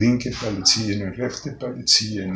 linke Palatine und rechte Palatine